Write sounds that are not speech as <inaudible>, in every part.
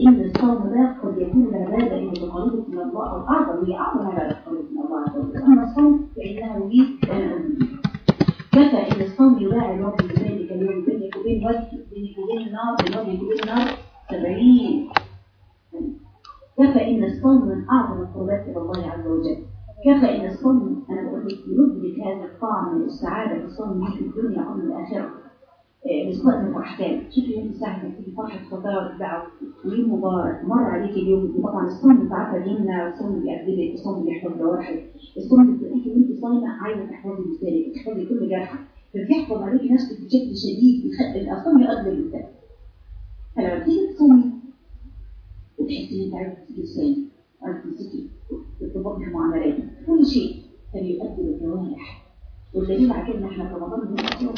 إن الصوم ده قد يكون عبادة إن تقربك من الله أو أعظم هي أعظم عبادة من الله عز وجل. أما الصوم فإنه لي كفى إن الصوم يواعي الرب بذلك اليوم بينك وبين وجه بينك وبين النار بين وجهك وبين النار سبعين. كفى إن الصوم من أعظم القربات إلى الله عز وجل؟ كفى إن الصوم أنا بقول لك يدرك هذا الطعم من السعادة في الصوم في الدنيا وفي الآخرة. الإسقاط من الأحكام شوفي أنت ساعة ما تيجي فرحة فطار الدعوة ويوم مبارك مر عليك اليوم طبعا الصوم أنت عارفة لينا الصوم بيأدبك الصوم بيحفظ جوارحك الصوم بتلاقيكي وأنت صايمة عايزة تحفظي لسانك تحفظي كل جرحك فبيحفظ عليك نفسك بشكل شديد الصوم يؤدب الإنسان فلما تيجي تصومي وتحسي أنت عايزة تمسكي لسانك عايزة تمسكي تطبقي معاملاتك كل شيء فبيؤدب الجوارح والدليل على كده إن إحنا في رمضان بنقول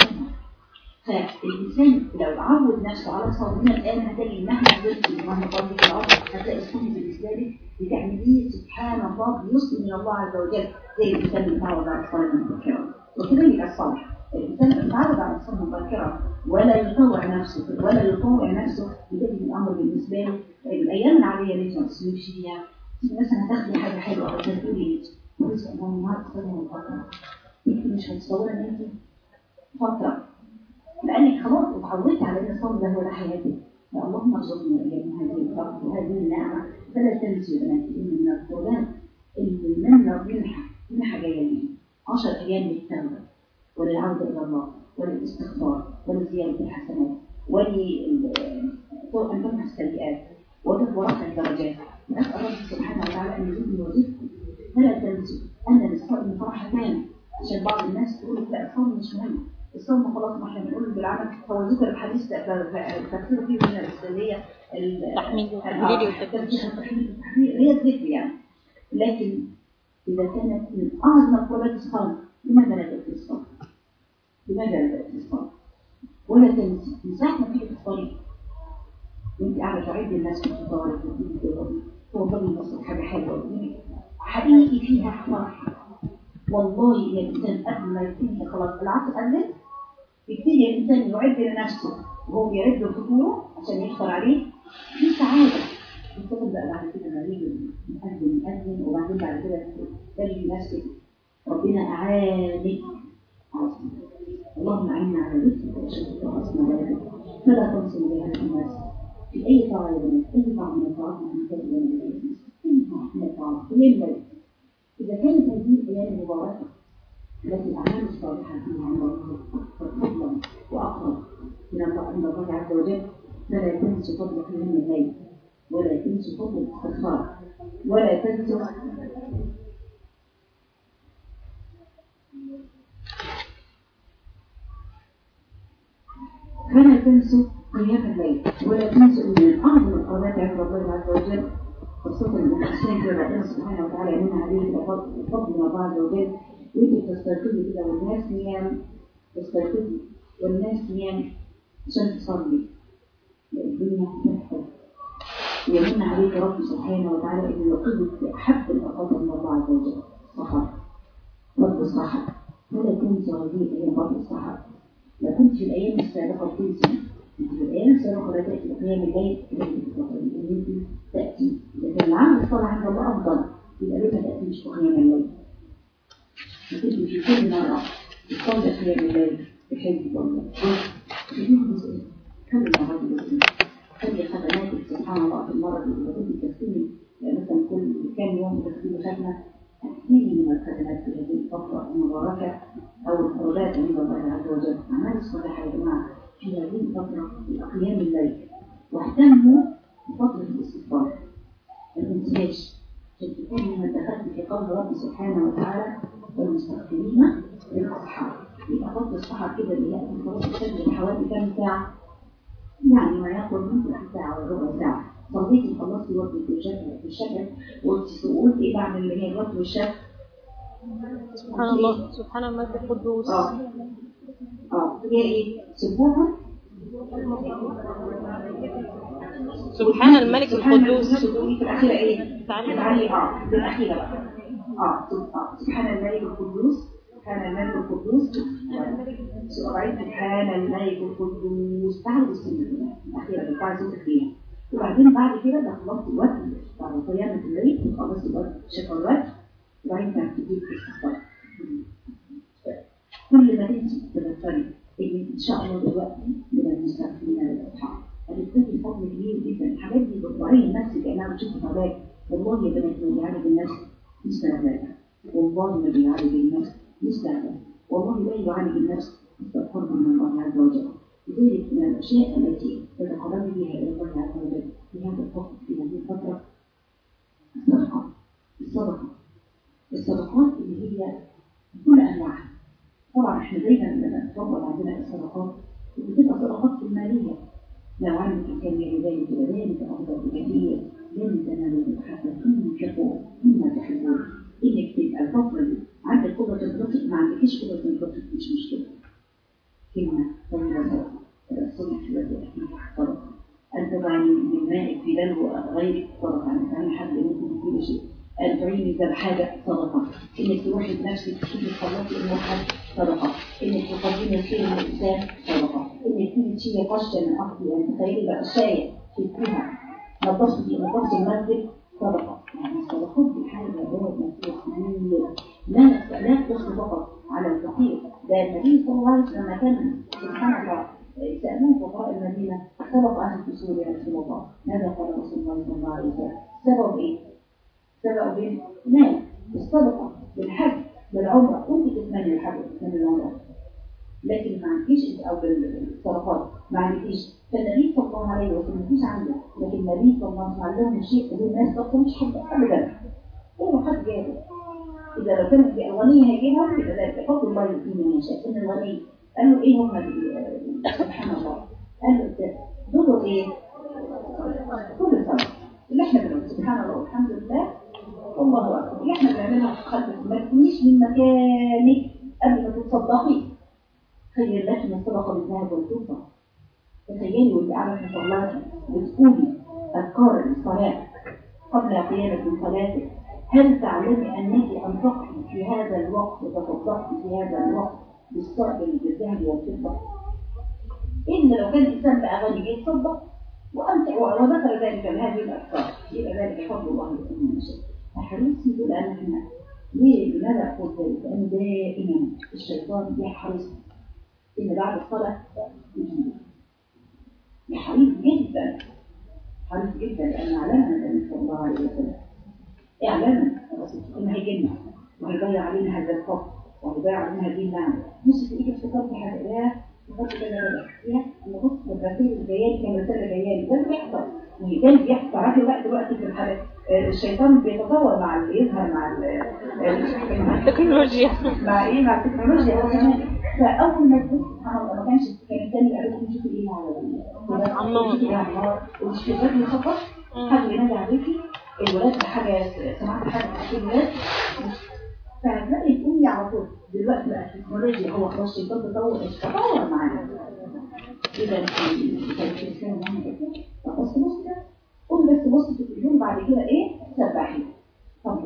فالإنسان لو عود نفسه على صومنا الآن هتلاقي مهما زلت مهما قلت في الأرض هتلاقي الصوم بالنسبة لك بتعمليه سبحان الله بيصل من الله عز وجل زي الإنسان اللي متعود على الصلاة المبكرة. وكده يبقى الصالح الإنسان اللي متعود على الصلاة المبكرة ولا يطوع نفسه ولا يطوع نفسه بتجد الأمر بالنسبة له الأيام العادية اللي ما تصومش فيها مثلا هتاخدي حاجة حلوة أو تقولي بص أنا النهارده الصلاة المبكرة. أنت مش هتصوري إن أنت فترة. لأنك خلاص اتعودت على الصوم ده ده حياتك اللهم ارزقنا إياكم هذه الفرق وهذه النعمة. فلا تنسوا بناتي إن من القرآن إن المنة منحة منحة جاية لي 10 أيام للتوبة وللعودة إلى الله وللاستغفار ولزيادة الحسنات ولأن تمنع السيئات ورفع الدرجات. نسأل الله سبحانه وتعالى أن يزيدني ويزيدكم. فلا تنسوا أن للصائم فرحتان عشان بعض الناس تقول لا الصوم مش مهم الصوم خلاص ما إحنا بنقول بالعمل. هو ذكر الحديث تفسير فيه من الاسلاميه التحميل والتحليل والتحميل. هي الذكر يعني. لكن إذا كانت من أعظم قربات الصوم لماذا لا تأتي الصوم؟ لماذا لا تأتي الصوم؟ ولا تنسي من ساعة ما تيجي تفطري. وانت قاعدة تعدي الناس في وتيجي تقعدي توضبي نفسك حاجة حلوة. حقيقي فيها فرح والله يا الانسان قبل ما يبتدي خلاص العصر اذن يبتدي الإنسان يعد لنفسه وهو بيعد لفطوره عشان يفطر عليه في سعادة. يفضل بقى بعد كده يجي يأذن يأذن وبعدين بعد كده تجي نفسك ربنا أعانك اللهم أعنا على ذكرك وشكرك وحسن عبادتك فلا تنسوا بها الناس في أي طاعة يا بنات أي طاعة من الطاعات من كتاب الله أي طاعة من الطاعات؟ أيام إذا كانت هذه الأيام المباركة التي الأعمال الصالحة فيها عند الله أكثر فضلا وأقرب من الله عز وجل فلا تنسوا فضل قيام الليل ولا تنسوا فضل الاستغفار ولا تنسوا فلا تنسوا قيام الليل ولا تنسوا ان من اعظم القربات عند الله عز وجل. خاصة المحسنين كما ربنا سبحانه وتعالى يمن عليه بفضل من الله عز وجل. وانت تستيقظي كده والناس نيام تستيقظي والناس نيام عشان تصلي. الدنيا تحفظ يمن عليك رب سبحانه وتعالى إن يقظك في أحب الاوقات من الله عز وجل. الصحر رب الصحر ولا تنسى هذه الأيام رب الصحر لا كنت في الأيام السابقة بتنسي انت في الأيام السابقة لا تاتي قيام الليل ان انت تأتي. كان العمل الصالح عند الله أفضل. يبقى ليه ما تاتيش في قيام الليل. بتبقي في كل مرة تصلي قيام الليل بحب الله كم اللي خلي خدماتك سبحان الله في المرة اللي بتبقي تختمي مثلا كل كام يوم تختمي خدمة كثير من الخدمات في هذه الفترة المباركة أو القربات عند الله عز وجل أعمال الصالحة يا جماعة في هذه الفترة في قيام الليل واهتموا بفترة الاستغفار ما تنساش عشان تكوني من دخلت في قول ربي سبحانه وتعالى والمستغفرين للأصحاب يبقى فضل الصحر كده خلاص الفجر حوالي كام ساعة؟ يعني ما ياخد ممكن ساعة ولا ربع ساعة. صليتي خلصتي وقت الشكل في الشكل وقلت إيه بعمل اللي هي الوقت والشكل؟ سبحان الله. سبحان الملك القدوس. آه. آه. هي إيه؟ سبوها سبحان الملك سبحان القدوس. في الأخيرة إيه؟ تعالي. تعالي آه. في الأخيرة بقى. آه آه. سبحان الملك القدوس سبحان الملك القدوس. سبحان الملك القدوس. تعالوا الأخيرة بتاع صوت فيها وبعدين بعد كده ده خلاص الوقت بعد قيامة الليل خلاص الوقت الوقت وبعدين تبتدي تستغفر كل ما تنسي تذكري إن إن شاء الله دلوقتي من المستغفرين للاصحاب هتبتدي فضل كبير جدا. الحاجات دي بتطلعي نفسك كانها بتشوف طبيعي والله يا بنات ما بيعالج النفس مستعبد والله ما بيعالج النفس مستعبد والله لا يعالج النفس استغفر من الله عز وجل. لذلك من الأشياء التي تتقرب بها إلى الله عز وجل في هذا الوقت في هذه الفترة الصدقه الصدقه الصدقات اللي هي كل أنواعها. طبعا إحنا دايما لما نتفضل عندنا الصدقات بتبقى صدقات المالية. لو عندك امكانيه ذلك أفضل بكثير. لن تنالوا حتى تنفقوا مما تحبون انك تبقى الفترة دي عندك قدره تنفق ما عندكش قدره تنفق مش كلمه طويله صدقه الصلح في وجه صدقه ان تضعي من مائك في دلو غيرك صدقه ان تعمل حد ممكن كل شيء. أن تعيني ذا حاجة صدقة. إنك تروحي بنفسك تشوفي تخلصي أمور حد صدقة. إنك تقدمي الخير للإنسان صدقة. إنك تيجي تشيلي قشة من أرضي يعني تخيلي بقى شاية تشيليها نظفتي نظفتي المسجد صدقة يعني الصدقات دي حاجة بلد مسؤولة كبيرة لا لا تصل فقط على الفقير. ده النبي صلى الله عليه وسلم لما كان سبحان الله سألوه فقراء المدينة سبق أهل الفصول يا رسول الله؟ ماذا قال رسول الله صلى الله عليه وسلم؟ سبب إيه؟ سبق بين مال بالصدقة بالحج بالعمرة. كنت تتمنى الحج وتتمنى العمرة. لكن ما عندكيش أو بالصدقات. ما عندكيش فالنبي صلى الله عليه وسلم مفيش عنده. لكن النبي صلى الله عليه وسلم علمهم شيء اللي الناس ما مش حد ابدا. هو حد جابه إذا لو كانت الغنية هيجيبها يبقى ذلك فضل الله يؤتي من يشاء إن الغني قال له إيه هم؟ سبحان الله. قال له دول إيه؟ دول الصدقه اللي إحنا بنقول سبحان الله والحمد لله. والله أكبر. اللي إحنا بنعملها في خلفك ما تكونيش من مكانك قبل ما تتصدقي. خير لك من الصدقه بالذهب والفضه قاعدة في صلاتك بتقولي اذكار الصلاه قبل قيامك من صلاتك هل تعلمي أنك أنفقت في هذا الوقت وتصدقت في هذا الوقت بالصعب بالذهب والفضة؟ إن لو كان الانسان بقى غني يتصدق وانت وذكر ذلك بهذه الاذكار يبقى ذلك فضل الله يؤمن من شيء فحريص يقول أنا هنا ليه؟ لماذا أقول ذلك؟ لأن دائما الشيطان يحرص إن بعد الصلاة يجيب يحرص جدا حريص جدا لأن أعلمنا النبي صلى الله عليه وسلم. إعلانا الرسول إنه هيجينا وهيضيع علينا هذا الفضل وهيضيع علينا هذه النعمة بص في إيدك افتكرت حاجة افتكرت كده أنا بص الرسائل اللي جاية لي كان رسالة ده اللي بيحصل. وده اللي بيحصل. تعرفي بقى دلوقتي في الحالات الشيطان بيتطور مع اللي يظهر مع التكنولوجيا. مع إيه؟ مع التكنولوجيا. هو كمان فأول ما تبص الله ما كانش كان الثاني قال لك شوفي إيه على ومش كده خطر حد ينادي عليكي؟ الولاد حاجة سمعت حاجة في الولاد فهتلاقي تقولي على طول دلوقتي بقى التكنولوجيا هو خلاص الشيطان تطور تطور معانا. إذا كان الانسان يعني كده بص بص قول بس بص في التلفزيون بعد كده إيه؟ سبحي. طب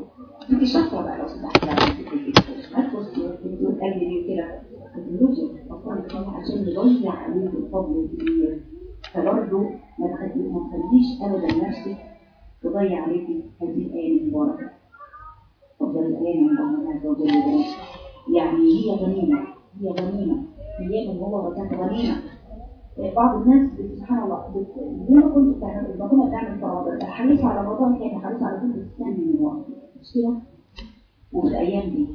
انت شاطرة بقى لو سمحت ما تبصي وتقول قلبي كده عشان يضيع عليك الفضل الكبير فبرضه ما تخليش ابدا نفسك تضيع عليكي هذه الآية المباركة. تفضل الايه من الله عز وجل يعني هي غنيمة هي غنيمة هي من هو وكانت غنيمة. بعض الناس سبحان الله زي ما كنت بتعمل ما كنا بنعمل فرائض حريص على رمضان كان حريص على كل السنة من الوقت مش كده؟ وفي الأيام دي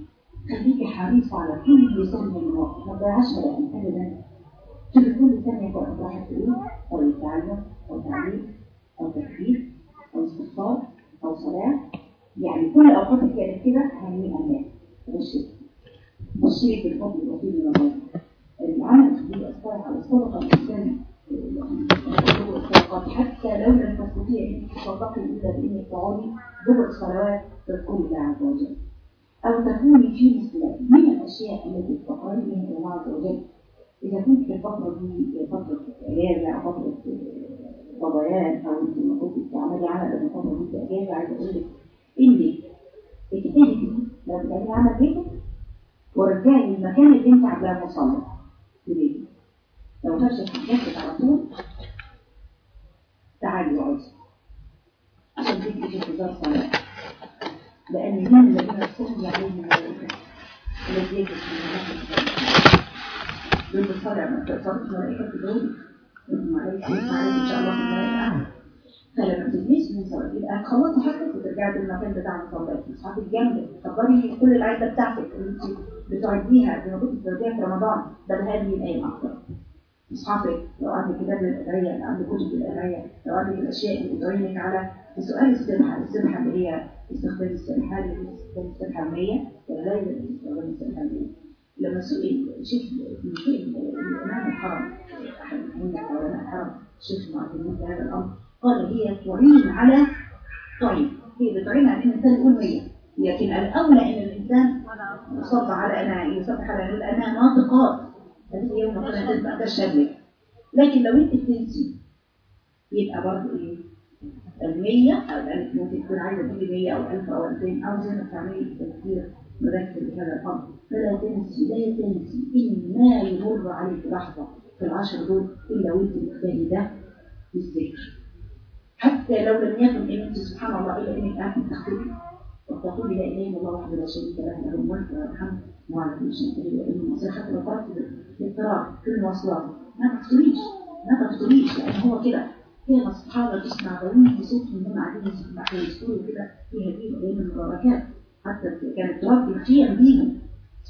خليكي حريص على كل سنة من الوقت. ما تضيعش ولا أبدا. شوفي كل سنة يكون راحت إيه أو يتعلم أو تعليم أو تخفيف أو استغفار أو صلاة. يعني كل أوقاتك كانت كده هنيئا لك. بشرك بشرك بالفضل الوكيل من الله العمل في أثار على الصدقة الإنسان حتى لو لم تستطيع أن تصدقي إلا بإنك تقعدي دبر صلوات تذكري الله عز وجل. أو تكوني في مثل من الأشياء التي تقربي بها الله عز وجل إذا كنت في الفترة دي فترة إجازة أو فترة فضيان أو أنت كنت بتعملي عمل في الفترة دي في إجازة عايزة أقول لك إنك اجتهدي لو بتعملي عمل بيتك ورجعي للمكان اللي أنت عاملاه مصلى ليه؟ لو ماشي حاجاتك على طول تعالي اقعدي انتظار صلاة لأن من الذين تصلي عليهم الملائكة الذي يجب في دول بتصلي ما تصلي الملائكة في دول عليكم عليكم ان شاء الله في الملائكة فلما تدنيش من صلاة يبقى تخلصي حاجتك وترجعي للمكان بتاع صلاتك اصحابك جنبك تفضلي كل العدة بتاعتك اللي أنت بتعديها ما كنت بتعديها في رمضان ده بهذه الأيام أكتر أصحابك لو عندك كتاب للقرايه لو عندك كتب للقرايه لو عندك الأشياء اللي بتعينك على سؤال السبحة السبحة اللي هي استخدام السلحة هل استخدام السلحة عامية ولا لا استخدام السلحة عامية لما سئل شيخ من سئل الإمام الحرم أحد المؤمنين علماء الحرم الشيخ معتمد هذا الأمر قال هي تعين على تعين هي بتعين على الإنسان الأولوية لكن الأولى إن الإنسان يصب على أنا يصب على لأنها ناطقات هذه هي يوم ما تشهد لكن لو أنت بتنسي يبقى برضه إيه؟ 100 أو ممكن تكون عايزه تجيبي 100 أو 1000 أو 2000 أو زي ما بتعملي تفكير مركز لهذا الأمر. فلا تنسي لا تنسي إن ما يمر عليك لحظة في العشر دول إلا وانت مختاري ده بالذكر حتى لو لم يكن انت سبحان الله إلا إنك قاعدة تختبئي وتقول لا إله إلا الله وحده لا شريك له له الملك وله الحمد وعلى كل شيء قدير وإن المصير حتى لو قعدت في الاضطراب في المواصلات ما تفطريش ما تفطريش لأن هو كده. كان الصحابة تسمع ضوين بصوت من قاعدين يذكروا كده في هذه الأيام المباركات. حتى كانت تربي خيام بيهم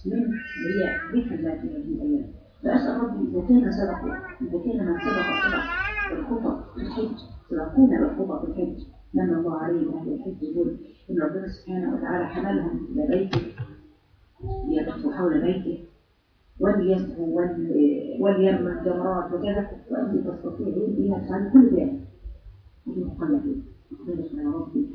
من اللي هي ذكر الله في هذه الأيام. فأسأل ربي إذا كان سبقوا إذا كان من سبق سبق بالخطط في الحج. سبقونا بالخطط الحج. من الله عليه أهل الحج دول إن ربنا سبحانه وتعالى حملهم إلى بيته. يطوفوا حول بيته. وليسقوا وليرموا الجمرات وكذا وأنت تستطيعين بها تفعلي كل ذلك قلبي أقبلك يا ربي.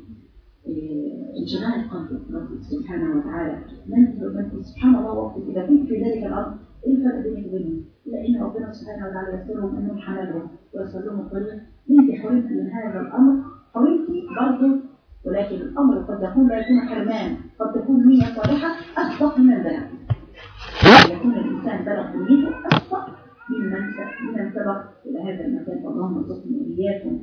انشغال قلبك ربي سبحانه وتعالى. من سبحان الله وقتك إذا كنت في ذلك الأرض إيه الفرق بينك؟ لأن ربنا سبحانه وتعالى يسرهم أنهم حملهم ويسر لهم الطريق أنت حرمت من هذا الأمر حرمت برضه ولكن الأمر قد يكون لا يكون حرمان قد تكون نية صالحة أصدق من البلاغ يكون الإنسان بلغ نيته أصدق ممن ممن سبق إلى هذا المكان اللهم ارزقنا وإياكم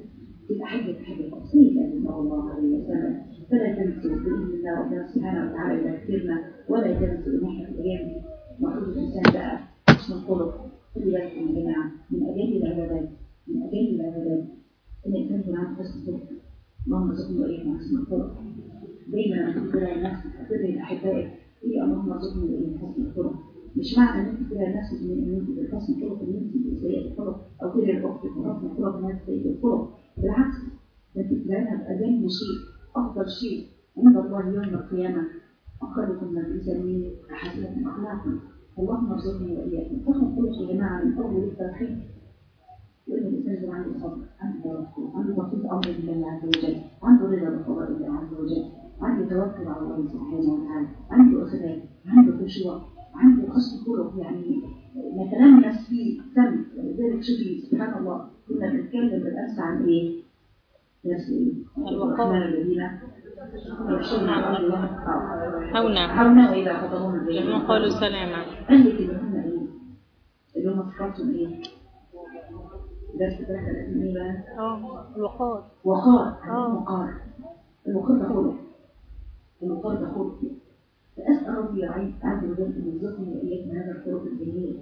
في حجة حجة تفصيل صلى الله عليه وسلم فلا تنسوا بإذن الله وتعالى يذكرنا ولا إحنا في الأيام. المفروض الإنسان بقى حسن الخلق خلي بالكم يا جماعة من أجل العبادات من أجل العبادات إن الإنسان يكون عنده حسن خلق اللهم ارزقنا واياكم حسن الخلق دايما لما تقول لنفسك تقول لاحبائك إيه اللهم ارزقنا واياكم حسن الخلق مش معنى إن أنت تقول لنفسك إن أنت بالحسن الخلق إن أنت سيئه الخلق أو تقول لاختك بحسن الخلق ان انت سيئه الخلق بالعكس ده تلاقيها باجل شيء أفضل شيء. عند الله يوم اقربكم من الانسانين احسنكم أخلاقا. اللهم ارزقنا وإياكم. حسن الخلق يا جماعة من اول التوحيد وإن الإنسان عنده صبر عنده توكل عنده بسيط أمر الله عز وجل. عنده رضا بقضاء الله عز وجل. عنده توكل على الله سبحانه وتعالى. عنده إخلاص عنده خشوع عنده حسن خلق يعني نتلمس فيه سم. ولذلك شوفي سبحان الله. كنا بنتكلم بالأمس عن إيه؟ نفس إيه؟ الذين هونا. حونا وإذا خطبهم لما قالوا سلاما قال لك إن هم إيه؟ اللي هم صفاتهم إيه؟ درس ثلاثة الأسماء بقى؟ آه الوقار. وقار. آه. وقار. الوقار ده خلق الوقار ده خلق فأسأل ربي عز وجل أن يرزقني وإياكم هذا الخلق الجميل.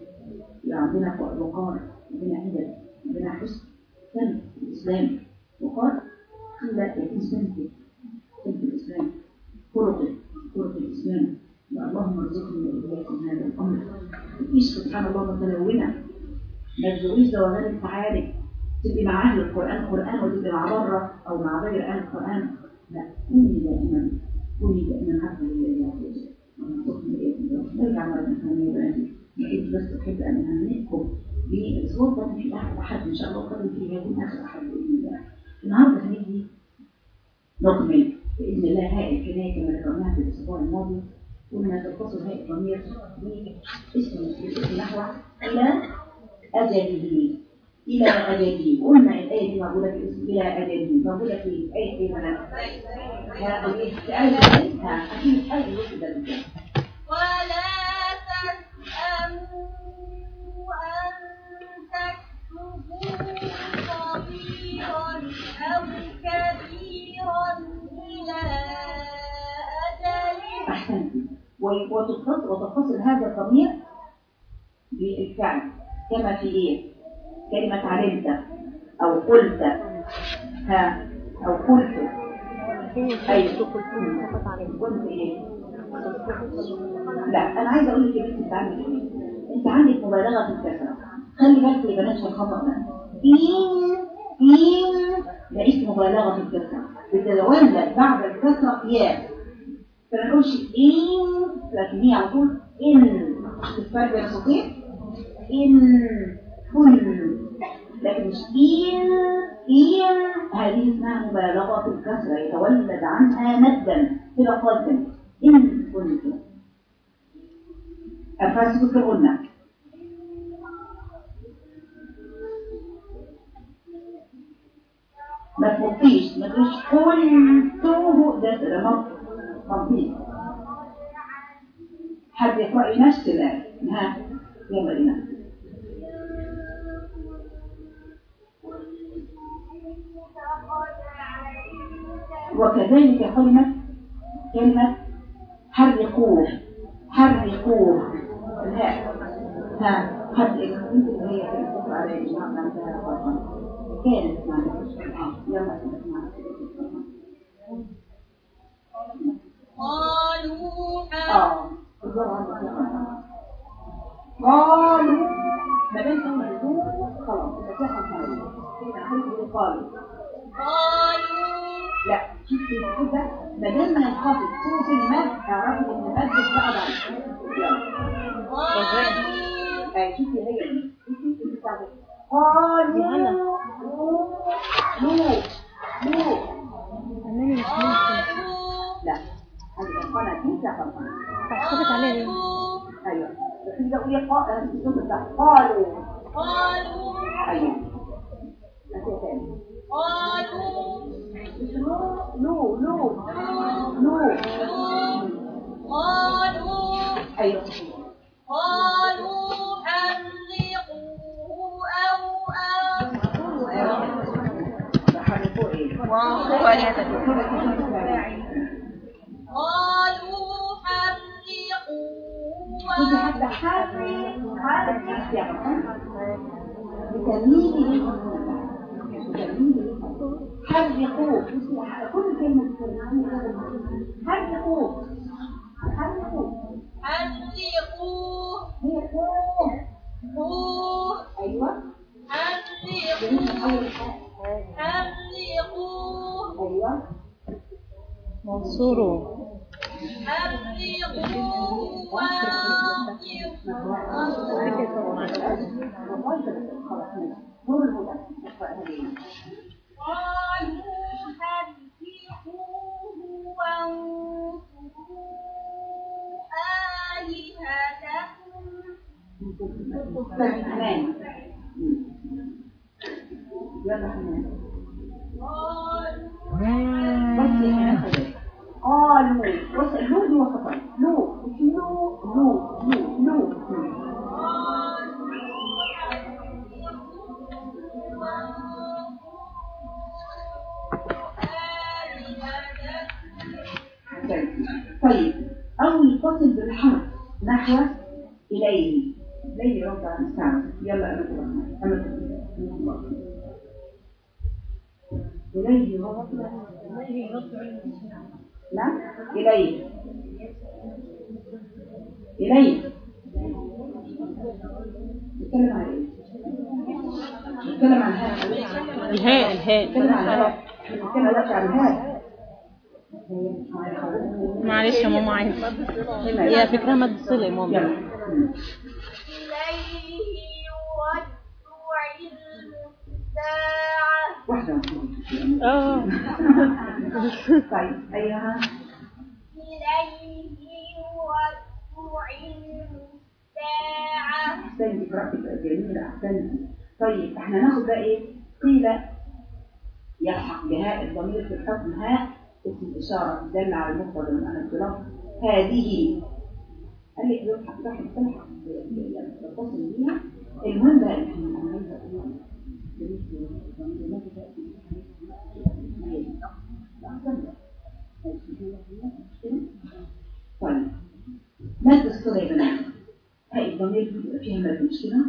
يبقى عندنا وقار عندنا عدل عندنا حسن. سن الإسلام. وقار. قيل يكون سنتي سنت الإسلام خلق خلق الإسلام يا اللهم ارزقني وإياكم هذا الأمر. تعيش سبحان الله متلونة ما تزويش زواغان التعارف تبقي مع أهل القرآن قرآن وتبقي مع بره أو مع غير أهل القرآن. لا كوني دائما. كوني دائما عبدا لله ونرزقنا إياكم نرجع مرة ثانية بقى نحب بس أحب أن أهنئكم بالأسبوع ده في أحد أحد إن شاء الله قبل في هذه آخر أحد بإذن الله. النهارده هنيجي نكمل بإذن الله هاء الكناية كما ذكرناها في الأسبوع الماضي. قلنا تتصل هاء الضمير باسم نحو إلى أجله إلى أجله قلنا الآية دي موجودة في اسم إلى أجله موجودة في آية إيه معنى في ولا تسأموا أن تكتبوا صغيرا أو كبيرا أحسنت. و- وتتصل هذا الضمير بالفعل كما في إيه؟ كلمة علمت أو قلت. ها؟ أو قلت. أيوة قلت إيه؟ لا أنا عايزة أقول لك يا بنتي أنت عندك إيه أنت عندك مبالغة في الكسرة. خلي بالك يا بنات الخطأ ده إن ده اسم مبالغة في الكسرة. بتتولد بعد الكسرة ياء فما نقولش إن لكن هي على طول إن الفرق بين الصوتين إن كن لكن مش إن إن هذه اسمها مبالغة في الكسرة يتولد عنها مدا كده قدم إن كنت. أفاسد في الغنى ما تفكيش ما تقولش قلته ده ده تنظيم حد يقرأ ها وكذلك كلمة كلمة حرقوه حرقوه. الهاء ها اللي هي كانت تقرأ على الإجماع فرقا كانت معنا يلا قالوا آه قالوا ما دام تقول خلاص يبقى في حرف عليه قالوا قالوا لا شوفي كده ما دام ما ينخفض صوت المد اعرفي ان المد بقى بعد شوفي هي قالوا نو نو لا هذه القناة دي لا خلقنا تحسبت عليه ليه؟ أيوه بس انت قولي قالوا قالوا أيوه قالوا نو نو نو قالوا أيوه قالوا حرقوه أو حرفوا إيه قالوا كنت حتى حرف يا بطل بتمييز حرقوه كل كلمة حرقوه حرقوه حرقوه هي قوه قوه أيوه. حرقوه حرقوه أيوه. منصوره حرقوه نور الهدى نقرأ هذه قالوا حرقوه وانصروا آلهتكم حنان يلا حنان قالوا بس يا حنان خلاص قالوا بص اللو دي وسطا لو مش لو لو لو لو طيب أو يتصل بالحرف نحو إليه إليه رب العالمين يلا أنا أقول أنا أقول إليه رب نعم إليه إليه نتكلم عن إيه؟ نتكلم عن هذا الهاء الهاء. عن هذا نتكلم دلوقتي عن هذا معلش يا ماما عايز هي فكرة ما تصل يا ماما. إليه يرد علم الساعة واحدة. آه. طيب أيها. إليه يرد علم الساعة أحسنتي قراءتك جميلة. أحسنتي. طيب إحنا ناخد بقى إيه؟ قيل يلحق بهاء الضمير في الحكم. هاء اسم إشارة دل على المفرد المؤنث بلفظ هذه قال لك يلحق هتروح تلحق تتصل بيها. المهم بقى إن إحنا عايزه أقول بالنسبة للضمير طيب مادة الصلة يا بنات هاي الضمير بيبقى فيها مادة مشكلة؟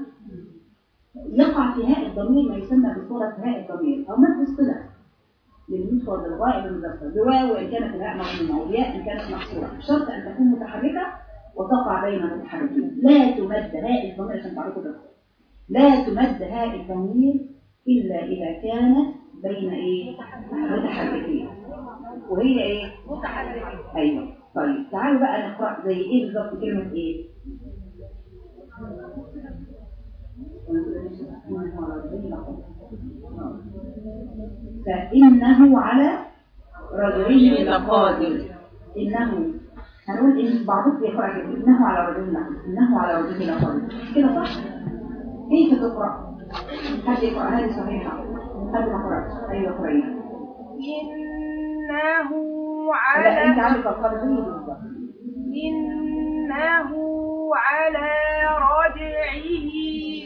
يقع في هاء الضمير ما يسمى بصورة هاء الضمير. أو مد الصلة. للمفرد الغائب المذكر بواو إن كانت الهاء مضمومة أو ياء إن كانت مكسورة بشرط أن تكون متحركة وتقع بين متحركين لا تمد هاء الضمير عشان تعرفوا ده. لا تمد هاء الضمير إلا إذا كانت بين إيه؟ متحركين. وهي إيه؟ متحركين. أيوه. طيب تعالوا بقى نقرأ زي إيه بالظبط كلمة إيه؟ فإنه على رجعه لقادر. إنه. هنقول إن بعضكم يقرأ كده إنه على رجعه لقادر. إنه على رجعه لقادر. كده صح؟ كيف تقرأ؟ حد يقرأ هذه صحيحة؟ حد ما قرأش أيوة قرأيها. إنه لا أنت على عندك بالظبط إنه على رجعه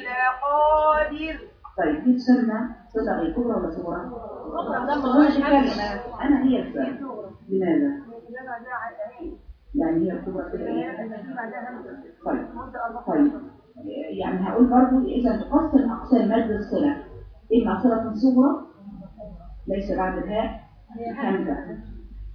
لقادر. طيب دي تسمى صدق الكبرى ولا صغرى؟ أنا هي الصغرى لماذا؟ يعني هي الكبرى؟ طيب طيب. يعني هقول برضو إذا تقسم أقسام مد الصلة إما صلة صغرى ليس بعد الهاء همزة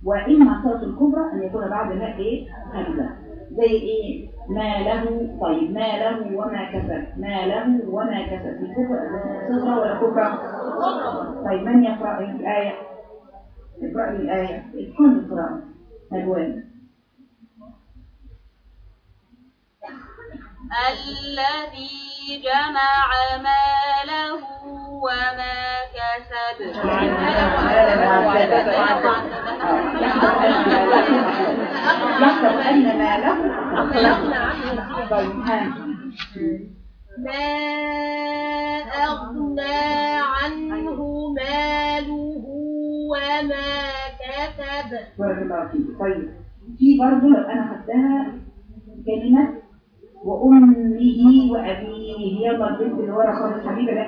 وإما صلة الكبرى؟ أن يكون بعد الهاء إيه؟ همزة زي إيه؟ ما له طيب ما له وما كسب ما له وما كسب صغرى ولا كبرى؟ طيب من يقرأ الآية؟ اقرأ الآية اتقن القراءة ألوان الذي جمع ماله وما كسب. ما أغنى عنه ماله وما كسب. طيب في برضه أنا خدتها كلمة وأمه وأبيه يلا البنت اللي ورا خالص حبيبة لا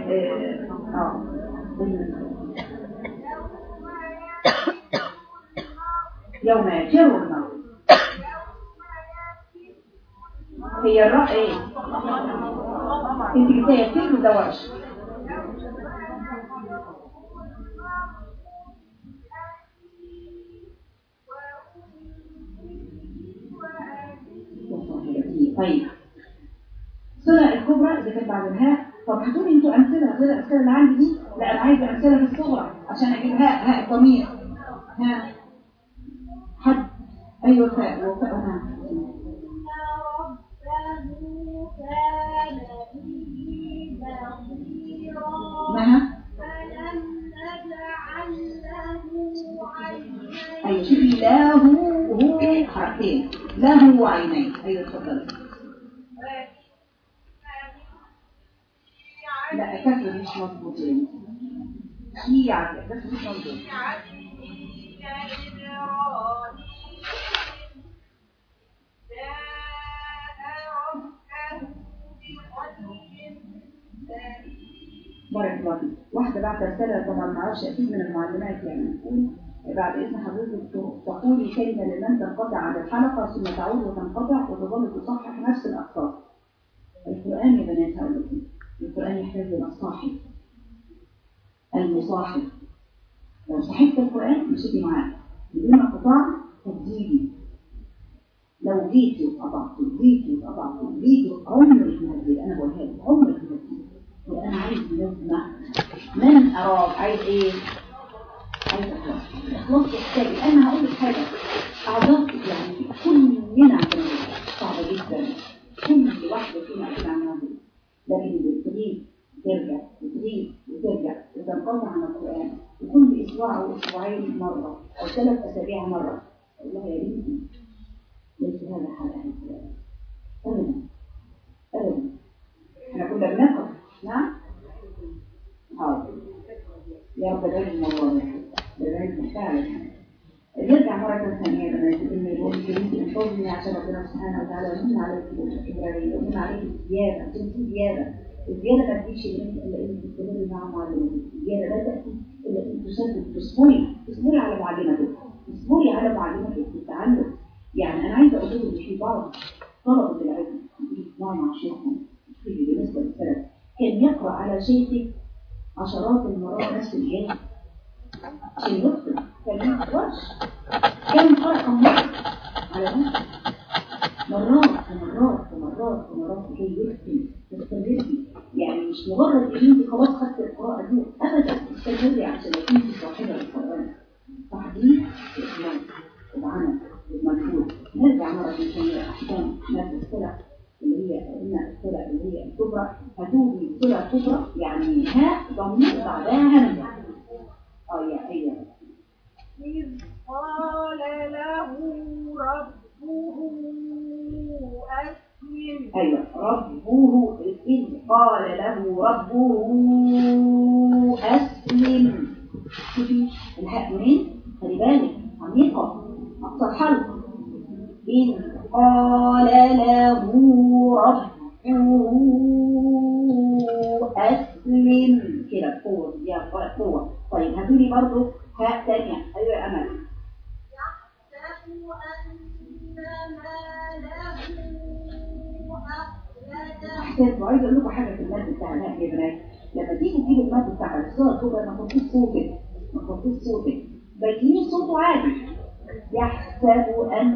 <coughs> يوم يفر المرء هي الراء إيه انت جبتها يفر ده ورش طيب. صلة الكبرى إذا كانت بعد الهاء طب هاتوا أنتوا أمثلة غير الأمثلة اللي عندي دي؟ لا أنا عايزة أمثلة في الصغرى عشان أجيب هاء هاء ضمير ها. حد. أيوة فاء وفاء ها. مها عينين أيوة شوفي له هو حرفين. له عينين. أيوة اتفضلي. لا كسر مش مظبوط يعني في عدل بس مش مظبوط بارك الله فيك. واحدة بعد رسالة طبعا ما أعرفش أكيد من المعلمات يعني. بعد إذن حضرتك تقولي كلمة لمن تنقطع عن الحلقة ثم تعود وتنقطع وتظل تصحح نفس الأخطاء. القرآن يا بنات هقول لكم القرآن يحتاج إلى صاحب المصاحب. لو صاحبت القرآن مشيتي معاه. بدون انقطاع تجديدي لو جيتي وقطعتي جيتي وقطعتي جيتي عمرك ما هتزيد أنا بقولها لك عمرك ما هتزيد وأنا عايز نسمع من أراد؟ عايز إيه؟ عايز إخلاص. إخلاص تحتاج أنا هقول لك حاجة. أعذرت يعني كلنا صعبة جدا. كل واحدة فينا أكيد عندها لكن بتريد ترجع بتريد وترجع وتنقطع عن القرآن وكل أسبوع أو أسبوعين مرة أو ثلاث أسابيع مرة والله يا بنتي ليس هذا حال أهل القرآن أبدا أبدا إحنا كنا بنقرأ نعم حاضر يا رب ده الموضوع ده ده فعلا نرجع مرة ثانية لما يقول إن كريم انقذني عشان ربنا سبحانه وتعالى ومن عليك الإبراهيم ومن عليك الزيادة عشان زيادة الزيادة ما تجيش إلا إلا إنك تستمري مع معلمتك الزيادة لا تأتي إلا إنك تسدد تصبري تصبري على معلمتك تصبري على معلمتك في التعلم يعني أنا عايزة أقول إن في بعض طلبة العلم بيسمعوا مع شيخهم في على شيء عشرات المرات نفس يكتب كان فرق مرة على نفسه مرات ومرات ومرات ومرات لكي يكتب تستمري يعني مش مجرد ان انت خلاص خدت القراءة دي ابدا تستمري عشان يكون في صاحبة القرآن تحديد الإخلاص العمل المجهود نرجع مرة ثانية أحكام مادة الصلة اللي هي قلنا الصلة اللي هي الكبرى هتوجي صلة كبرى يعني ها ضمير بعدها همزة آه يا أيوه. إذ قال له ربه أسلم. أيوه. ربه إذ قال له ربه أسلم. شوفي الهاء منين؟ خلي بالك. عميقة. أقصى حلق إذ قال له ربه أسلم. كده قوة. يا قوة. طيب هاتولي برضو هاء تانية. أيوة يا أمل. يحسب أن ماله أخلده أحسن وعايز أقول لكم حاجة في المادة بتاع يا بنات لما تيجي تجيب المادة بتاع الصوت تبقى ما تحطيش صوتك ما تحطيش صوتك بيجيني صوته عادي. يحسب أن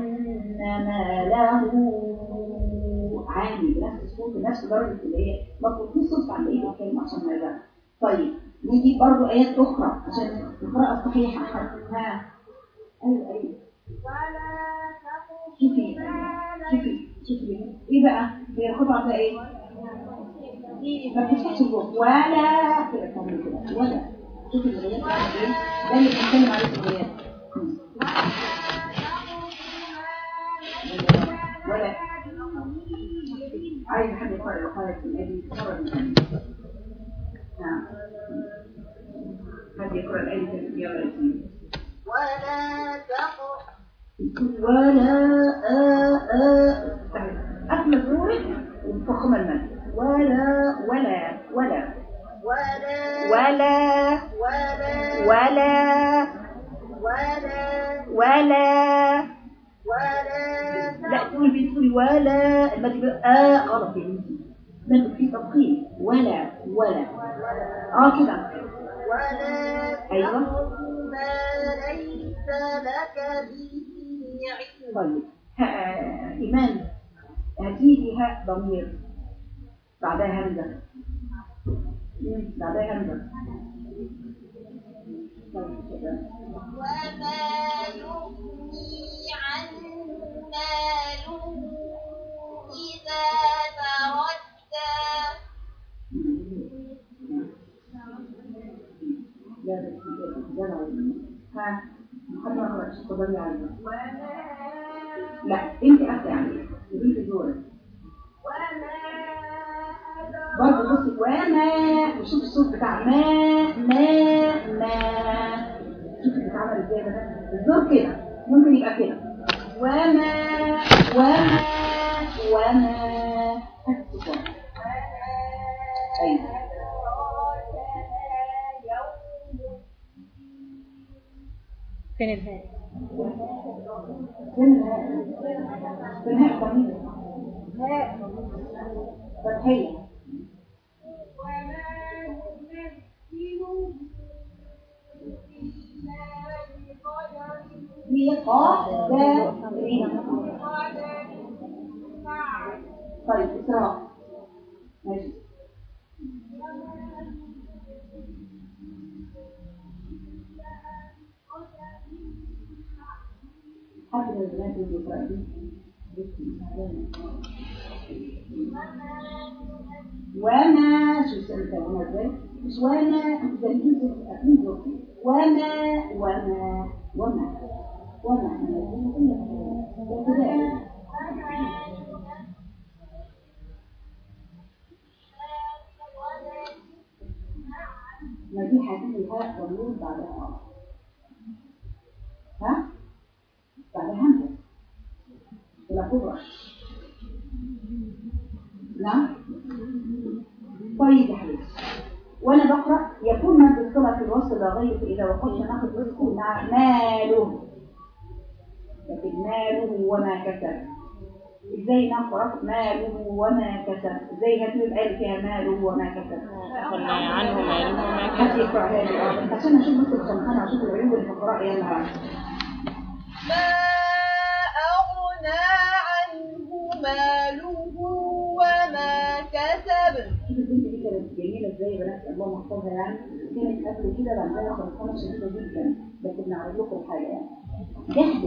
ماله عالي بنفس الصوت بنفس درجة اللي هي. ما تحطيش صوت عند إيه الكلمة عشان ما يبقى طيب ودي برضه آيات أخرى عشان القراءة الصحيحة. حسنها أيوه أيوه. شوفي شوفي شوفي. إيه بقى؟ هي القطعة بقى إيه؟ ما بتفتحش الروح ولا ولا. شوفي الآيات إيه؟ ده اللي بنتكلم عليه في الآيات. ولا. عايز حد يقرأ الآيات النبي نعم. الايه في يلا الاثنين ولا تقف ولا أكمل نورك وفخم المد ولا ولا ولا. ولا ولا ولا. ولا ولا. لا تقول بي تقول ولا. المد آ غلط. يا بنتي في تفخيم ولا ولا. آه كده. ولا أيوة. ما ليس لك به علم طيب إيمان. هتيجي ها ضمير. بعدها همزة. بعدها همزة. طيب كده. وما لا انت اخذي عليها انت دورك برضه بصي وما وشوف الصوت بتاع ما ما ما. شوف بيتعمل إزاي ده. الزور كده. ممكن يبقى كده. وما وما. Spin his head. We are the green. Sorry, it's wrong. أفضل وما شو سألت وما إزاي مش وما زي يوسف وما وما وأنا وأنا وما ما دي حاجة الهاء والنور بعد الهاء بعدها همزة ولا كبرى نعم؟ طيب يا حبيبي. وأنا بقرأ يكون مد الصله في الوصف ضغيط إذا وقفنا ناخد رزقه مع ماله. لكن ماله وما كسب. إزاي نفرق ماله وما كسب. إزاي هتقول اللي فيها ماله وما كسب. تغنى عنه ماله وما كسب. عشان أشوف بس الخمخانة أشوف العيوب اللي في القراءة يلا ما أغنى عنه ماله وما كسب. كانت جميلة إزاي يا بنات الله محفظها يعني كانت قبل كده بعدها خلصانة شديدة جدا بس بنعرض لكم الحاجة يعني جهدت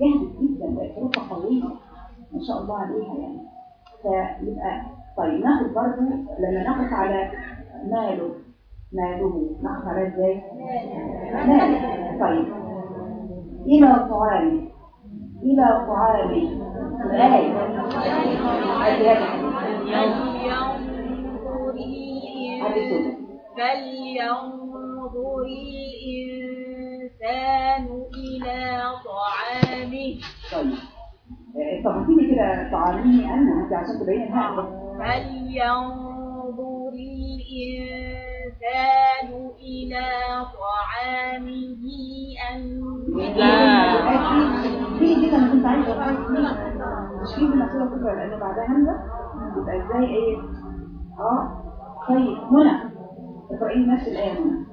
جهدت جدا بقت روحها قوية. ما شاء الله عليها يعني. فيبقى طيب ناخد برضه لما نقف على ماله ماله نقف على إزاي؟ ماله. طيب. إلى طعام إلى طعام. هذه فلينظر الإنسان السورة فلينظر الإنسان إلى طعامه. طيب. هاتيلي كده طعامي أنا عشان تبين بس فلينظر الإنسان إلى طعامه إيه آه طيب هنا اقرأي نفس الآية هنا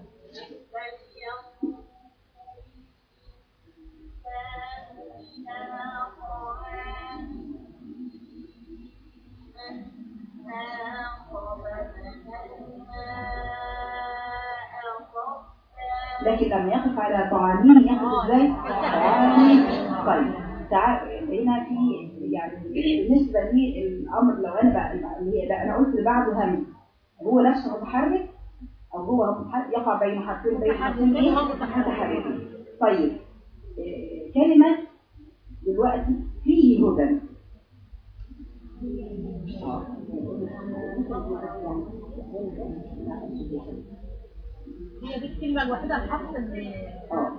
لكن لما يقف على طعامين يقف إزاي؟ طعامين طيب تعال هنا في يعني بالنسبة للأمر لو أنا بقى اللي هي بقى أنا قلت اللي بعده همز هو نفسه متحرك أو هو متحرك يقع بين حرفين بين حرفين إيه؟ متحركين طيب إيه، كلمة دلوقتي فيه هدى هي دي الكلمة الوحيدة الحق اللي آه.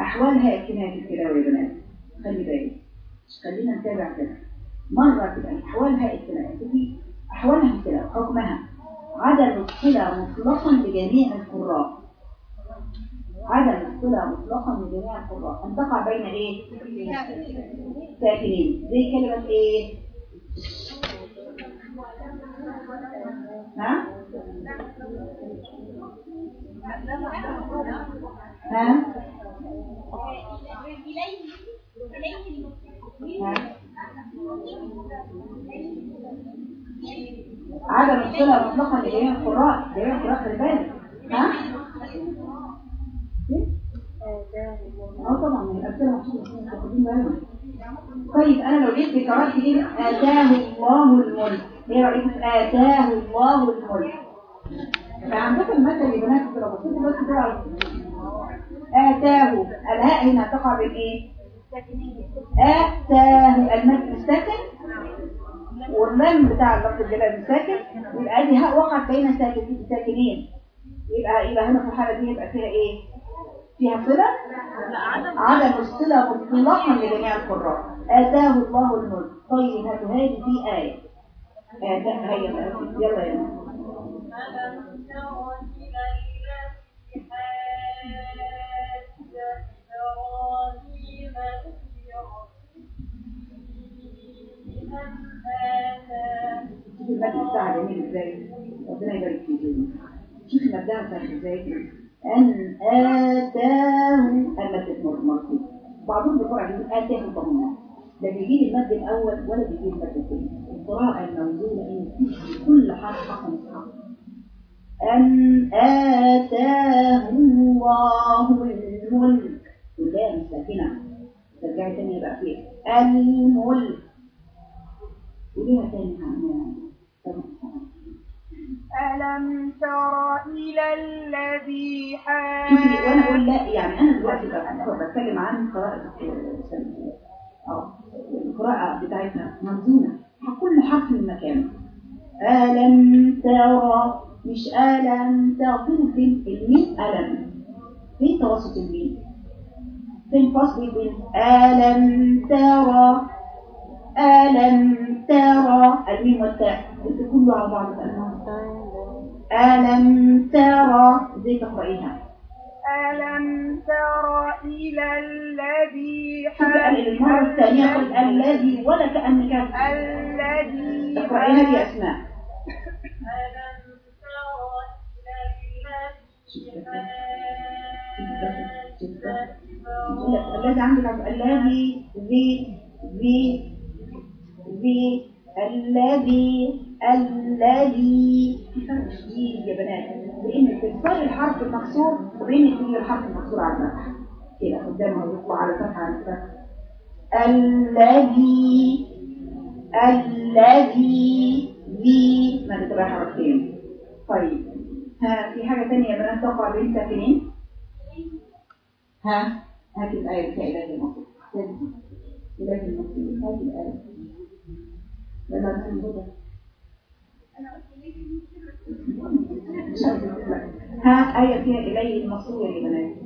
أحوالها كما في التلاوة يا بنات. خلي بالك. خلينا نتابع كده. مرة كده أحوالها التلاوة. دي أحوالها التلاوة حكمها. عدم الصلة مطلقا لجميع القراء عدم الصلة مطلقا لجميع القراء أن تقع بين إيه؟ ساكنين. زي كلمة إيه؟ ها؟ ها؟ عدم الصلة مطلقا لجميع القراء جميع القراء خلي بالك ها؟ إيه؟ آه طبعا من الأمثلة محسوبة بالنا. طيب أنا لو جيت قرأت إيه آتاه الله الملك؟ إيه رأيكم آتاه الله الملك؟ فعندكم المثل يا بنات لو بصيتوا بس كده على آتاه الهاء هنا تقع بين إيه؟ آتاه المد الساكن. واللام بتاع اللفظ الجلال يبقى دي هاء وقعت بين ساكن- ساكنين. يبقى يبقى هنا في الحالة دي يبقى فيها إيه؟ فيها صلة؟ عدم الصلة مطلقا لجميع القراء. آتاه الله الملك. طيب هذه في آية. آتاه هيا يلا يلا شوف المد بتاعها جميل إزاي؟ ربنا يبارك فيك شوف المد بتاعها إزاي؟ أن اتاه المد مرتين بعضهم بيقرا بيقول اتاه الضمه لا بيجيب المد الأول ولا بيجيب المد الثاني. القراءه الموزونه إن في كل حرف حق مصحف. أن اتاه الله الملك. واللام ساكنه ترجعي تاني يبقى فيها الملك. وليها تاني يعني ألم تر إلى الذي شوفي وأنا أقول حاج لا يعني أنا دلوقتي بتكلم عن قراءة آه القراءة بتاعتها منظومة كل حرف من مكانه ألم ترى مش ألم ترى فين فين الميم ألم. فين توسط الميم. فين فصل بين ألم ترى ألم ترى الميم والتاء كله على بعض. كأنهم ألم ترى إزاي تقرأيها ألم تر إلى الذي شوفي المرة الثانية قل الذي ولا كأنك الذي اقرأيها دي أسماء ألم تر إلى الذي الذي عندك الذي ذي ذي ذي الذي الذي في فرق شديد يا بنات بين استثقال الحرف المكسور وبين تجي الحرف المكسور على الفتح كده قدامه يطلع على الفتح على الفتح الذي الذي ذي. ما تبقى حرفين طيب ها في حاجة تانية يا بنات تقع بين ساكنين؟ ها هات الآية بتاع إله المصير إله المصير هات تنبض ها آية فيها إليه المصير يا بنات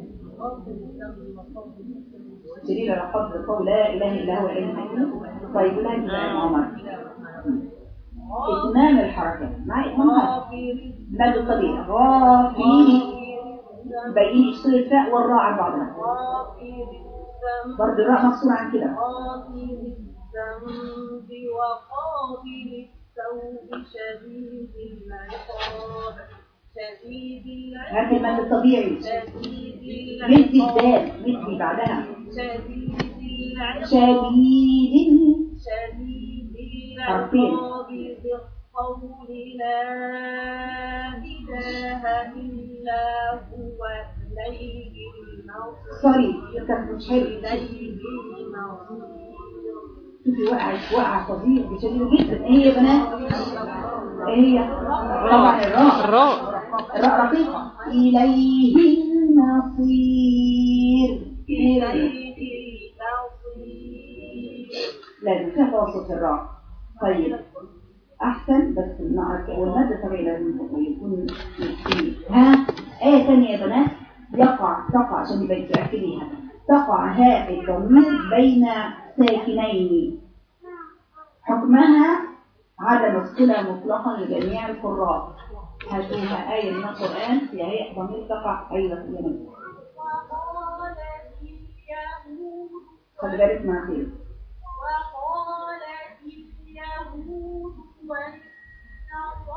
جليل القدر قول لا إله إلا هو المصير. طيب لا إله إلا عمر إتمام الحركة. مع إتمامها مد الطبيعي غافر بين يفصل الفاء والراء عن بعضها برضه الراء مفصول عن كده. الذنب وقابل التوب شديد العقاب. شديد هات المد العقاب. الطبيعي شديد مدي العقاب. الدال مدي بعدها. شديد العقاب. شديد شديد. العقاب بالقول لا إله إلا هو إليه المصير. سوري كانت مش حلو. إليه المصير. شوفي وقعت وقع فظيع بشديد جدا إيه يا بنات إيه هي طبعا الراء الراء الراء رقيقة إليه المصير إليه المصير لازم فيها توسط الراء طيب احسن بس نعرف والمادة طبيعي لازم يكون. ها آية ثانية يا بنات يقع تقع عشان يبقى تأكديها تقع هاء الضمير بين ساكنين. حكمها عدم الصلة مطلقا لجميع القراء. هاتوها آية من القرآن في هيئة ضمير تقع أيضا في جميع خلي بالك مع خير. وقالت اليهود والنصارى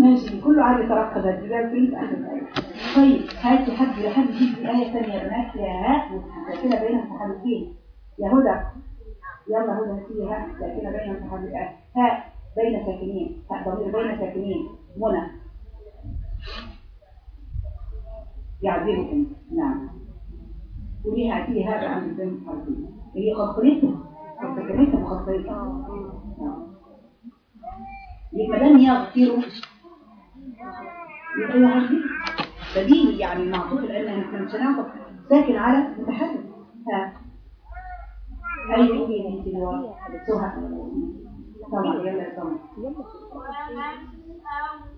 ماشي كله عادي يترقب الجبال في اخر الآية. طيب هاتي حد لحد يجيب آية ثانية؟ يا بنات يا هات ساكنه بين المتحركين يا هدى يلا هدى هات ساكنه بين المتحركين هات بين ساكنين. هات ضمير بين ساكنين. منى يعذبكم. نعم. وليه هاتي هذا عن بين المتحركين هي خطرتهم خطرتهم خطرتهم نعم. يبقى لن يغفروا يبقى يعذب بديهي يعني المعطوف لأن إحنا مش هنعطف ساكن على متحرك ها أي قولي انت اللي سهى طبعا يلا يا عاهد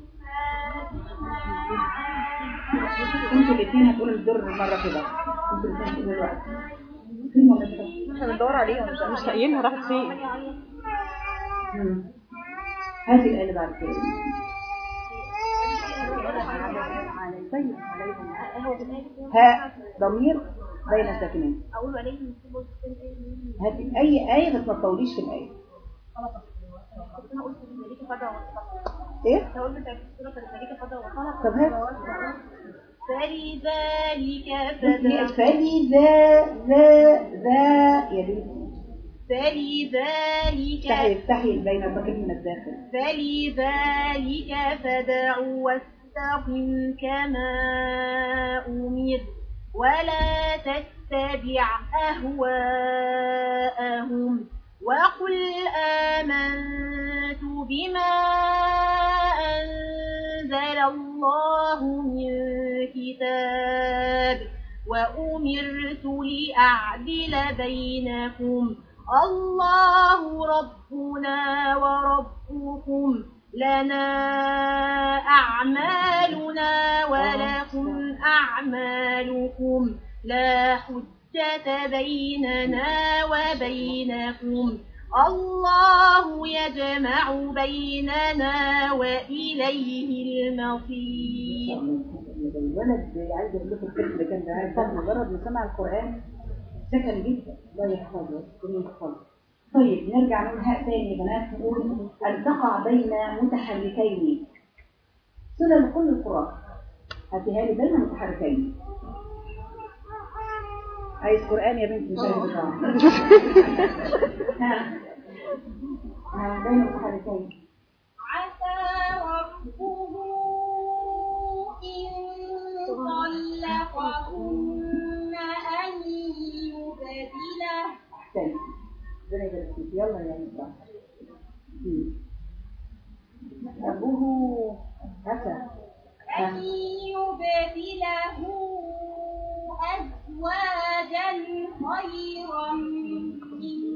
أنتوا الاثنين هتقولوا الدر مرة كده. أنتوا الاثنين الوقت. مناسبة إحنا بندور عليها مش لاقيينها راحت فين. هاتي اللي بعد كده. ها ضمير بين ساكنين أقول عليهم هاتي أي آية بس ما تطوليش في إيه؟ فجأة وانصرف طب هات. فلذلك فلذا ذا ذا يا بنتي. فلذلك افتحي بين الباكت من الداخل. فلذلك فدع واستقم كما أمر. ولا تتبع أهواءهم. وقل آمنت بما أنزل الله من كتاب. وأمرت لأعدل بينكم. الله ربنا وربكم لنا أعمالنا ولكم أعمالكم لا حجة بيننا وبينكم. الله يجمع بيننا وإليه المصير. لكم الطفل اللي كان ده كان مجرد سكن جدا. لا يحفظه يكون يحفظه طيب نرجع نقول هاء تاني يا بنات نقول ان تقع بين متحركين. صله لكل القراء هاتيها لي بين متحركين عايز قرآن يا بنتي مش عايز ها بين متحركين عسى ربه إن طلقهن احسنت ربنا يبارك فيك يلا يا مصطفى أبوه أتى أن يبدله أزواجا خيرا. منكن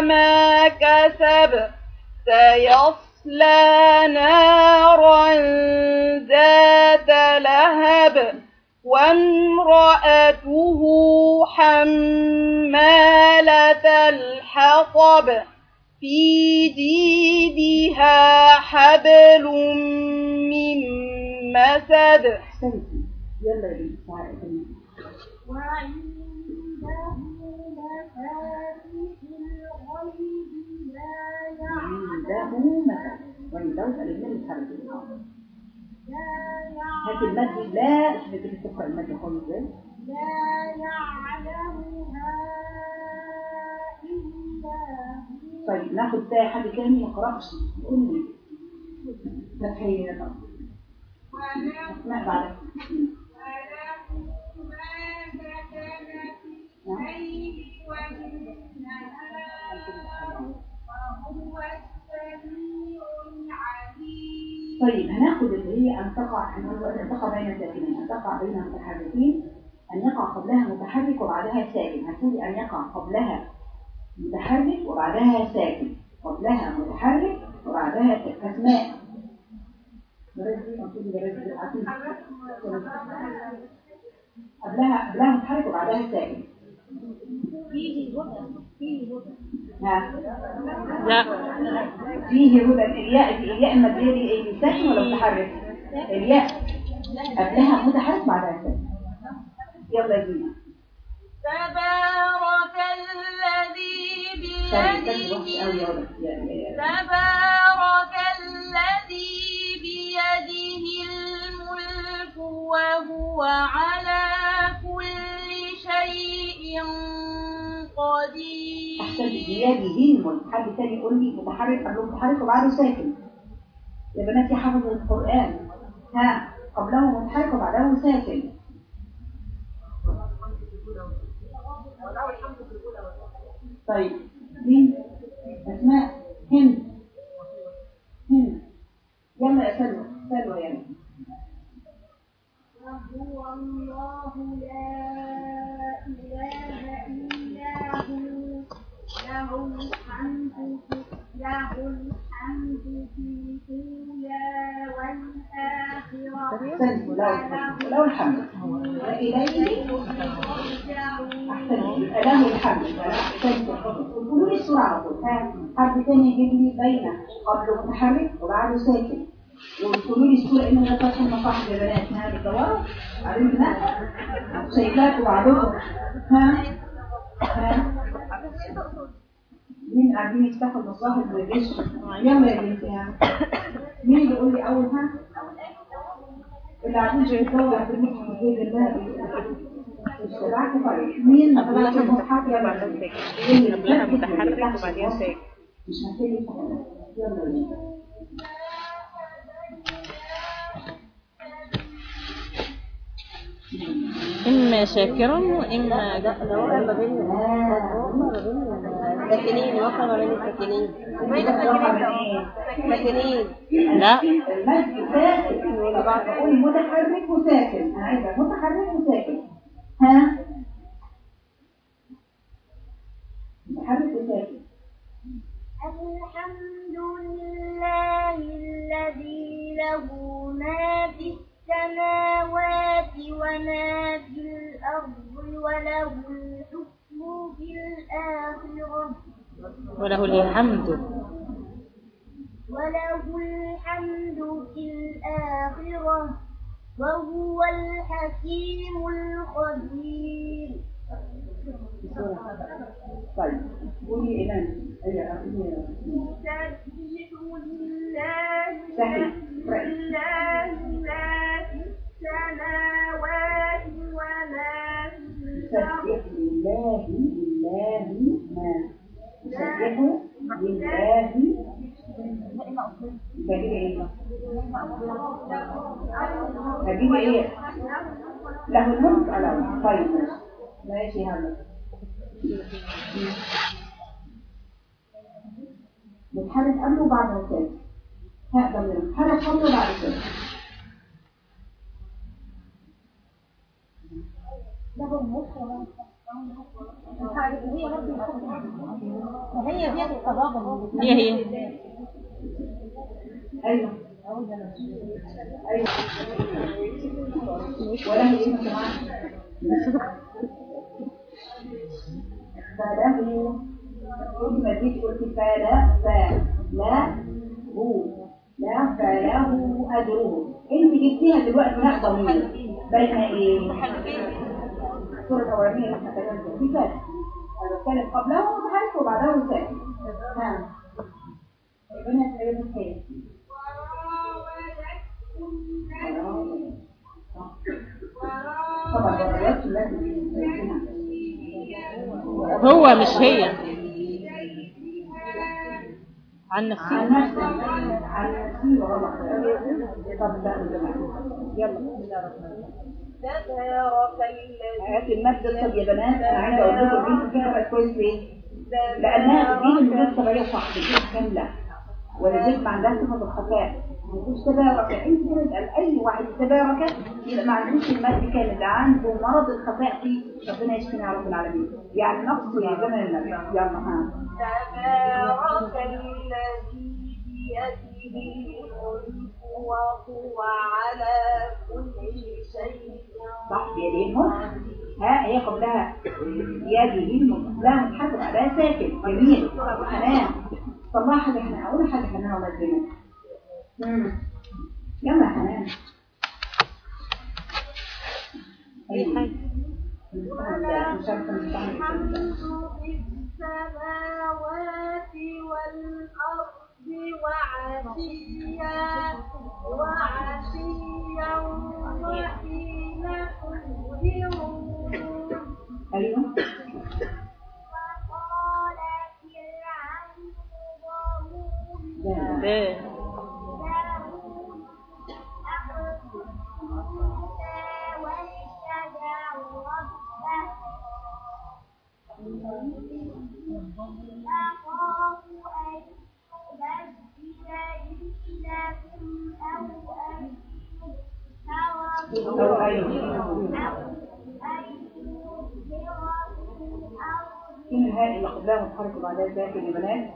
وما كسب سيصلى نارا ذات لهب وامرأته حمالة الحطب في جيدها حبل من مسد. أحسنتي يلا يا وعنده الاثنين متحركين هات يعلم المد لا مش بتيجي تقرا المد خالص. إزاي لا يعلمها إلا طيب ناخد تاني حد تاني ما قرأش قول لي. فتحية طبعا الليل والنهار وهو العليم طيب هناخد اللي هي أن تقع أن تقع بين الساكنين أن تقع بين المتحركين أن يقع قبلها متحرك وبعدها ساكن. هتقولي أن يقع قبلها متحرك وبعدها ساكن. قبلها متحرك وبعدها ساكن. أسماء. قبلها قبلها متحرك وبعدها ساكن. ها؟ لا. فيه هدى. الياء الياء المادية دي إيه؟ ساكن ولا متحرك؟ الياء قبلها متحرك بعدها ساكن يلا يا زينة تبارك الذي بيده. تبارك الذي بيده الملك وهو على قدير بيده الملك حد تاني يقول لي متحرك قبله متحرك وبعده ساكن يا بناتي حفظوا القرآن. ها قبله متحرك وبعده ساكن طيب مين؟ أسماء هند. هند. يلا يا سلوى سلوى يلا. وهو الله لا إله إلا هو له الحمد له الحمد في الأولى والآخرة لو الحمد وإليه له الحمد طول ها حد تاني يجيب لي بين قبله متحرك وبعده ساكن وتقولوا لي السورة إنه ده فتح المصاحف يا بنات ها بتدوروا عارفين لا شيكات وبعضهم ها ها مين قاعدين يفتحوا المصاحف ويجيشوا يلا يا بنتي مين اللي يقول لي أول ها اللي قاعدين يدور في المصحف بإذن الله مين قبلها متحرك وبعدين ساكن قبلها متحرك وبعدين ساكن مش بينا إما شاكرا وإما كفورا ساكنين ما بين الساكنين ساكنين لا المد ساكن طبعا بقول متحرك وساكن أنا عايزه متحرك وساكن ها متحرك وساكن الحمد لله الذي له ما في السماوات وما في الأرض وله الحكم الآخرة وله الحمد وله الحمد في الآخرة وهو الحكيم الخبير طيب قولي أيوه يسبح لله سهل لله ما في السماوات وما يسبح لله لله ما يسبح لله تجيب إيه تجيب إيه له الملك على طيب ماشي هلا متحرك قبله وبعد وسائل هقدر من متحرك قبله وبعد وسائل هي دي القضاء هي هي أيوه أيوه هي فله ما جيت قلت فلا فلا هو لا فله أجره انت جبتيها دلوقتي لا ضمير بين إيه الصورة الأولانية اللي إحنا كلمنا دي فات أنا بتكلم قبلها ومتحرك وبعدها وساكن ها ربنا الروايات لازم هو مش هي. عن نفسي. عن نفسي عن نفسي. طب يلا. بسم الله الرحمن الرحيم آيات المد الصب يا بنات أنا عايزة أقول لكم البنت فكره كويس ليه؟ لأنها بتجيب المدود طبيعيه صح بتجيب كامله ما عندها صفه الخفاء ما فيش تبارك. انت يسال اي واحد تبارك يبقى ما عندوش المد كامل. ده عنده مرض الخفاء فيه. ربنا يشفينا يا رب العالمين. يعني نقص يا زمن النبي يلا ها. تبارك الذي بيده الملك وهو على كل شيء صح الملك ها هي قبلها الملك قبلها متحسب عليها ساكن جميل حنان طلع حاجة حنان أقول حاجة حنان ولا الدنيا يلا حنان الحمد في السماوات والأرض وعشيا وعشيا وحين تظهرون أيوه وقال فرعون ذروني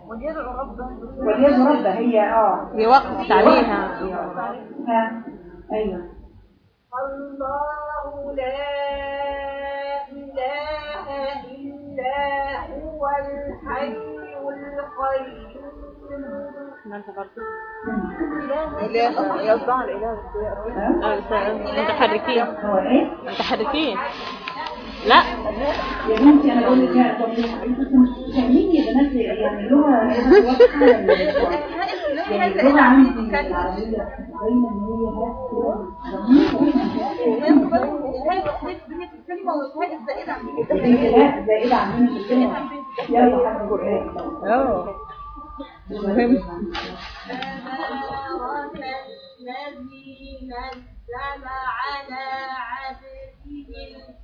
ويدعو ربه. واليد ربة هي آه. دي وقت عليها. ها أيوه. الله لا إله إلا هو الحي القيوم. ما انت برضه إله يصدع الإله ها؟ متحركين. هو إيه؟ متحركين. لا. يا بنتي أنا بقول لك لا يا في الكلمة يلا أه. مهم على عبده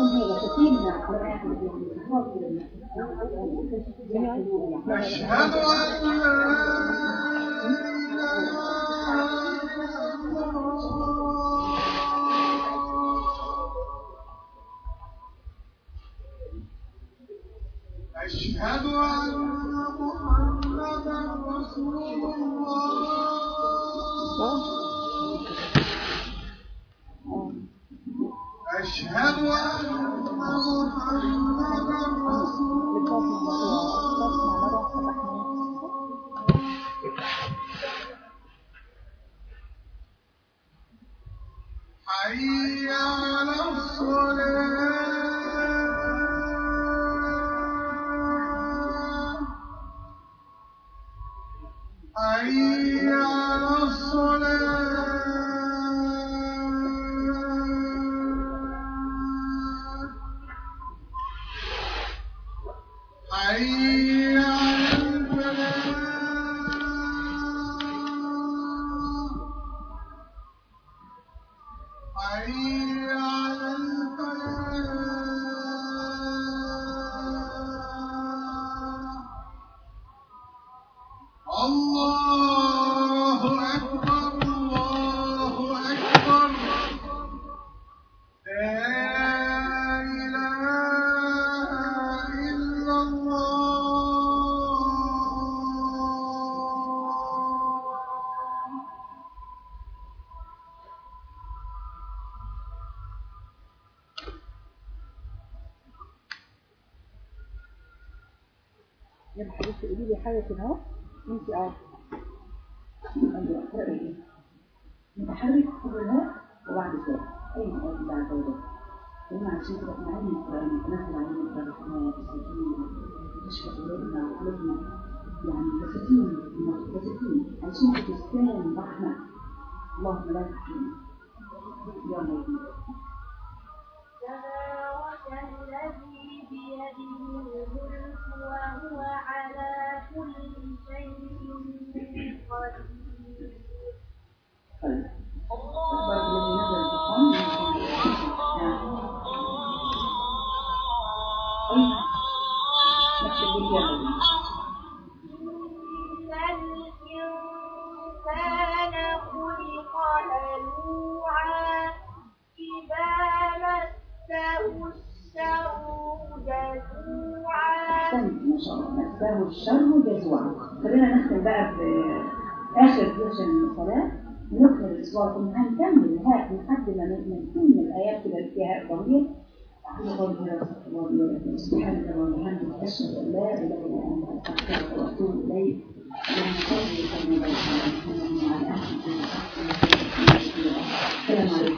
الأداة أشهد أن لا أشهد أن محمدا رسول الله أشهد أن محمدا رسول حي على الصلاة. حي حاجة كده أهو. انت آه متحرك قبلها وبعد كده. أي مقال بعد كده هم عشان كده إحنا عايزين القرآن نتنزل علينا الرحمات السكينة تشفى قلوبنا وقلوبنا يعني بساتين بساتين. عشان تستاهل رحمة اللهم لا تحرمنا. يا بنتي. تبارك الذي بيده الملك وهو على Thank you. له الشر والجزوع خلينا نختم بقى بآخر فيرجن من الصلاة. نكمل الأسبوع كنا هنكمل نهاية لحد ما نكمل الآيات كده فيها طويل سبحانك اللهم وبحمدك أشهد أن لا إله إلا أنت أستغفرك وأتوب إليك وسلم وسلم